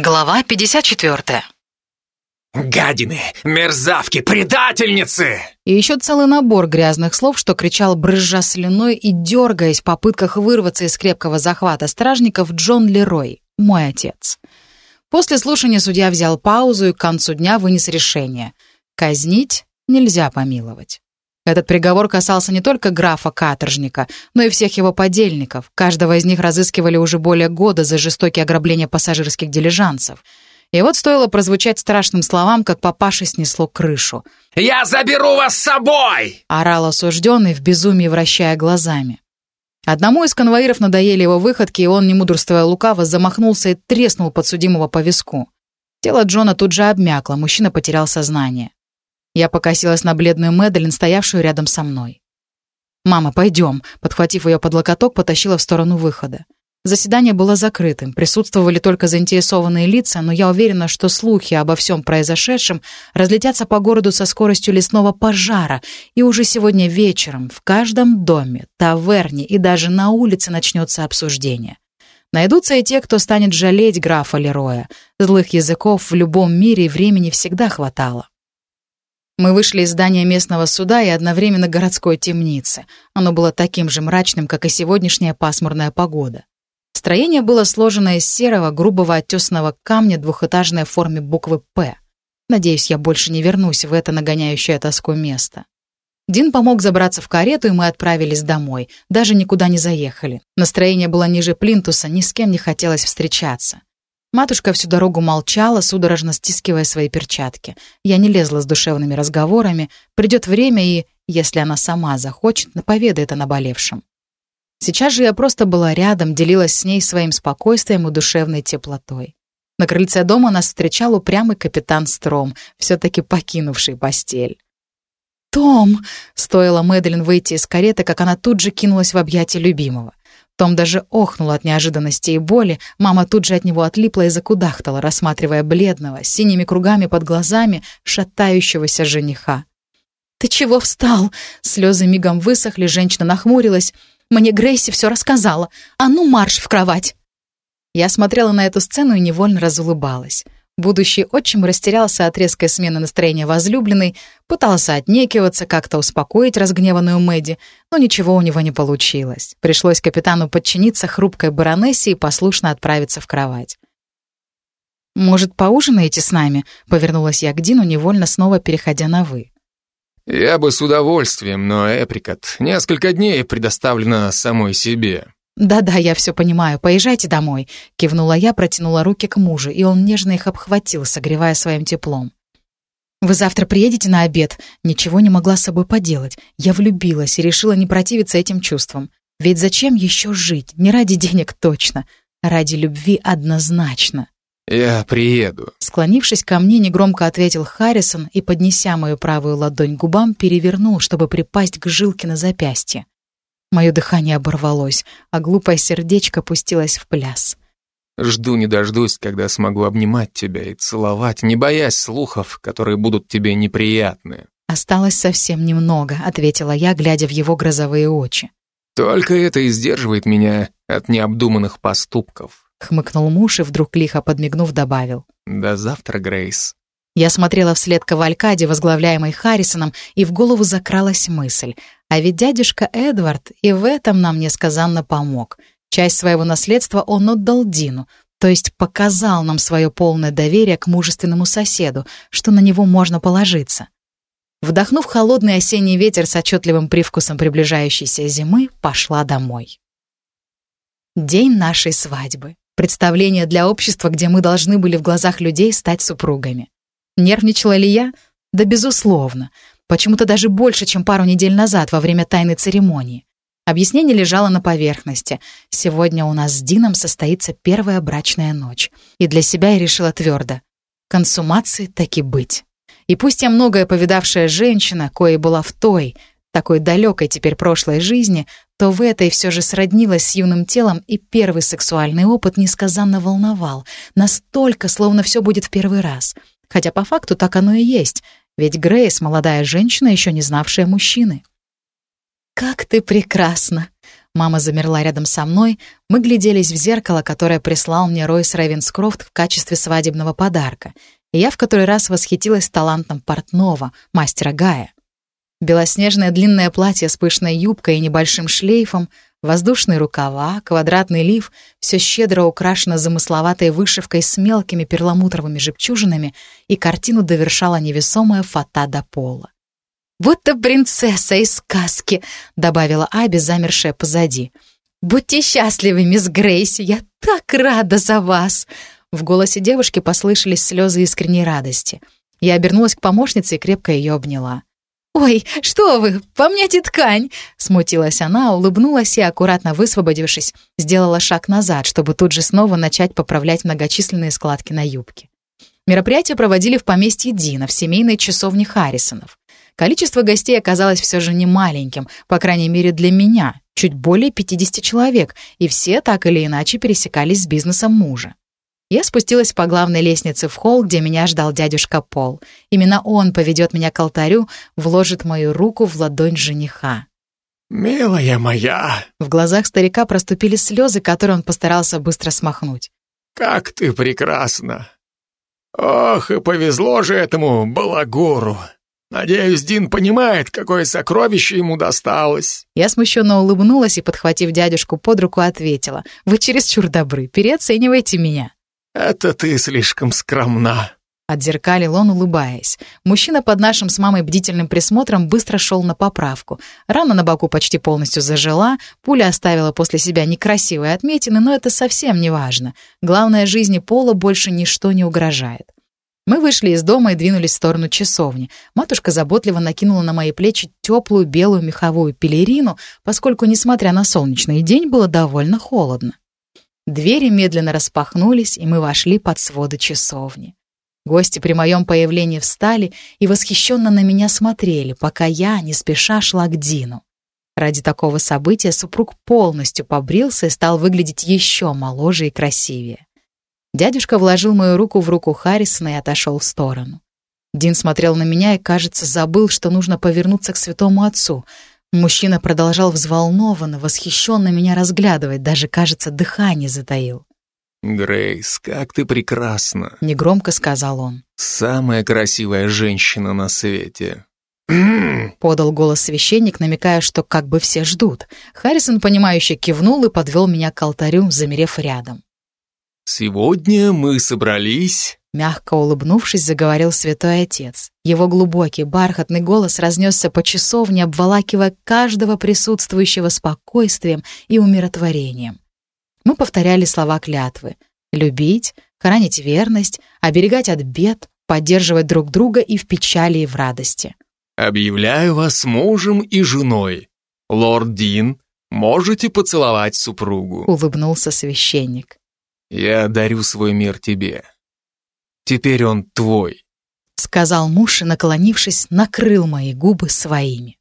Глава 54. «Гадины! Мерзавки! Предательницы!» И еще целый набор грязных слов, что кричал, брызжа слюной и дергаясь в попытках вырваться из крепкого захвата стражников Джон Лерой, мой отец. После слушания судья взял паузу и к концу дня вынес решение. Казнить нельзя помиловать. Этот приговор касался не только графа-каторжника, но и всех его подельников. Каждого из них разыскивали уже более года за жестокие ограбления пассажирских дилижансов. И вот стоило прозвучать страшным словам, как папаше снесло крышу. «Я заберу вас с собой!» — орал осужденный в безумии, вращая глазами. Одному из конвоиров надоели его выходки, и он, не мудрствуя лукаво, замахнулся и треснул подсудимого по виску. Тело Джона тут же обмякло, мужчина потерял сознание. Я покосилась на бледную Мэдалин, стоявшую рядом со мной. «Мама, пойдем», — подхватив ее под локоток, потащила в сторону выхода. Заседание было закрытым, присутствовали только заинтересованные лица, но я уверена, что слухи обо всем произошедшем разлетятся по городу со скоростью лесного пожара, и уже сегодня вечером в каждом доме, таверне и даже на улице начнется обсуждение. Найдутся и те, кто станет жалеть графа Лероя. Злых языков в любом мире и времени всегда хватало. Мы вышли из здания местного суда и одновременно городской темницы. Оно было таким же мрачным, как и сегодняшняя пасмурная погода. Строение было сложено из серого, грубого оттесанного камня двухэтажной в форме буквы «П». Надеюсь, я больше не вернусь в это нагоняющее тоску место. Дин помог забраться в карету, и мы отправились домой. Даже никуда не заехали. Настроение было ниже плинтуса, ни с кем не хотелось встречаться. Матушка всю дорогу молчала, судорожно стискивая свои перчатки. Я не лезла с душевными разговорами. Придет время и, если она сама захочет, наповедает о наболевшем. Сейчас же я просто была рядом, делилась с ней своим спокойствием и душевной теплотой. На крыльце дома нас встречал упрямый капитан Стром, все-таки покинувший постель. «Том!» — стоило Мэдалин выйти из кареты, как она тут же кинулась в объятия любимого. Том даже охнул от неожиданности и боли, мама тут же от него отлипла и закудахтала, рассматривая бледного, с синими кругами под глазами, шатающегося жениха. «Ты чего встал?» Слезы мигом высохли, женщина нахмурилась. «Мне Грейси все рассказала. А ну, марш в кровать!» Я смотрела на эту сцену и невольно разулыбалась. Будущий отчим растерялся от резкой смены настроения возлюбленной, пытался отнекиваться, как-то успокоить разгневанную Мэдди, но ничего у него не получилось. Пришлось капитану подчиниться хрупкой баронессе и послушно отправиться в кровать. «Может, поужинаете с нами?» — повернулась я к Дину, невольно снова переходя на «вы». «Я бы с удовольствием, но Эприкот несколько дней предоставлено самой себе», «Да-да, я все понимаю. Поезжайте домой», — кивнула я, протянула руки к мужу, и он нежно их обхватил, согревая своим теплом. «Вы завтра приедете на обед?» Ничего не могла с собой поделать. Я влюбилась и решила не противиться этим чувствам. Ведь зачем еще жить? Не ради денег точно. Ради любви однозначно. «Я приеду», — склонившись ко мне, негромко ответил Харрисон и, поднеся мою правую ладонь к губам, перевернул, чтобы припасть к жилке на запястье. Мое дыхание оборвалось, а глупое сердечко пустилось в пляс. Жду не дождусь, когда смогу обнимать тебя и целовать, не боясь слухов, которые будут тебе неприятны. «Осталось совсем немного», — ответила я, глядя в его грозовые очи. «Только это и сдерживает меня от необдуманных поступков», — хмыкнул муж и вдруг лихо подмигнув добавил. «До завтра, Грейс». Я смотрела вслед кавалькаде, возглавляемой Харрисоном, и в голову закралась мысль. А ведь дядюшка Эдвард и в этом нам несказанно помог. Часть своего наследства он отдал Дину, то есть показал нам свое полное доверие к мужественному соседу, что на него можно положиться. Вдохнув холодный осенний ветер с отчетливым привкусом приближающейся зимы, пошла домой. День нашей свадьбы. Представление для общества, где мы должны были в глазах людей стать супругами. Нервничала ли я? Да, безусловно. Почему-то даже больше, чем пару недель назад во время тайной церемонии. Объяснение лежало на поверхности. Сегодня у нас с Дином состоится первая брачная ночь. И для себя я решила твердо. Консумации таки быть. И пусть я многое повидавшая женщина, кое была в той, такой далекой теперь прошлой жизни, то в этой все же сроднилась с юным телом, и первый сексуальный опыт несказанно волновал. Настолько, словно все будет в первый раз. Хотя по факту так оно и есть. Ведь Грейс — молодая женщина, еще не знавшая мужчины. «Как ты прекрасна!» Мама замерла рядом со мной, мы гляделись в зеркало, которое прислал мне Ройс Рейвенскрофт в качестве свадебного подарка, и я в который раз восхитилась талантом портного, мастера Гая. Белоснежное длинное платье с пышной юбкой и небольшим шлейфом, воздушные рукава, квадратный лиф, все щедро украшено замысловатой вышивкой с мелкими перламутровыми жемчужинами, и картину довершала невесомая фата до пола. «Будто принцесса из сказки», — добавила Аби, замершая позади. «Будьте счастливы, мисс Грейси, я так рада за вас!» В голосе девушки послышались слезы искренней радости. Я обернулась к помощнице и крепко ее обняла. «Ой, что вы, помняйте ткань!» Смутилась она, улыбнулась и, аккуратно высвободившись, сделала шаг назад, чтобы тут же снова начать поправлять многочисленные складки на юбке. Мероприятие проводили в поместье Дина, в семейной часовне Харрисонов. Количество гостей оказалось все же не маленьким, по крайней мере для меня, чуть более 50 человек, и все так или иначе пересекались с бизнесом мужа. Я спустилась по главной лестнице в холл, где меня ждал дядюшка Пол. Именно он поведет меня к алтарю, вложит мою руку в ладонь жениха. «Милая моя!» В глазах старика проступили слезы, которые он постарался быстро смахнуть. «Как ты прекрасна! Ох, и повезло же этому балагуру! Надеюсь, Дин понимает, какое сокровище ему досталось. Я смущенно улыбнулась и, подхватив дядюшку под руку, ответила. Вы чересчур добры, переоценивайте меня. Это ты слишком скромна. Отзеркалил он, улыбаясь. Мужчина под нашим с мамой бдительным присмотром быстро шел на поправку. Рана на боку почти полностью зажила, пуля оставила после себя некрасивые отметины, но это совсем не важно. Главное, жизни Пола больше ничто не угрожает. Мы вышли из дома и двинулись в сторону часовни. Матушка заботливо накинула на мои плечи теплую белую меховую пелерину, поскольку, несмотря на солнечный день, было довольно холодно. Двери медленно распахнулись, и мы вошли под своды часовни. Гости при моем появлении встали и восхищенно на меня смотрели, пока я, не спеша, шла к Дину. Ради такого события супруг полностью побрился и стал выглядеть еще моложе и красивее. Дядюшка вложил мою руку в руку Харрисона и отошел в сторону. Дин смотрел на меня и, кажется, забыл, что нужно повернуться к святому отцу. Мужчина продолжал взволнованно, восхищенно меня разглядывать, даже, кажется, дыхание затаил. «Грейс, как ты прекрасна!» — негромко сказал он. «Самая красивая женщина на свете!» подал голос священник, намекая, что как бы все ждут. Харрисон, понимающе кивнул и подвел меня к алтарю, замерев рядом. «Сегодня мы собрались...» Мягко улыбнувшись, заговорил святой отец. Его глубокий, бархатный голос разнесся по часовне, обволакивая каждого присутствующего спокойствием и умиротворением. Мы повторяли слова клятвы. Любить, хранить верность, оберегать от бед, поддерживать друг друга и в печали, и в радости. «Объявляю вас мужем и женой. Лорд Дин, можете поцеловать супругу», — улыбнулся священник. Я дарю свой мир тебе. Теперь он твой. Сказал муж и, наклонившись, накрыл мои губы своими.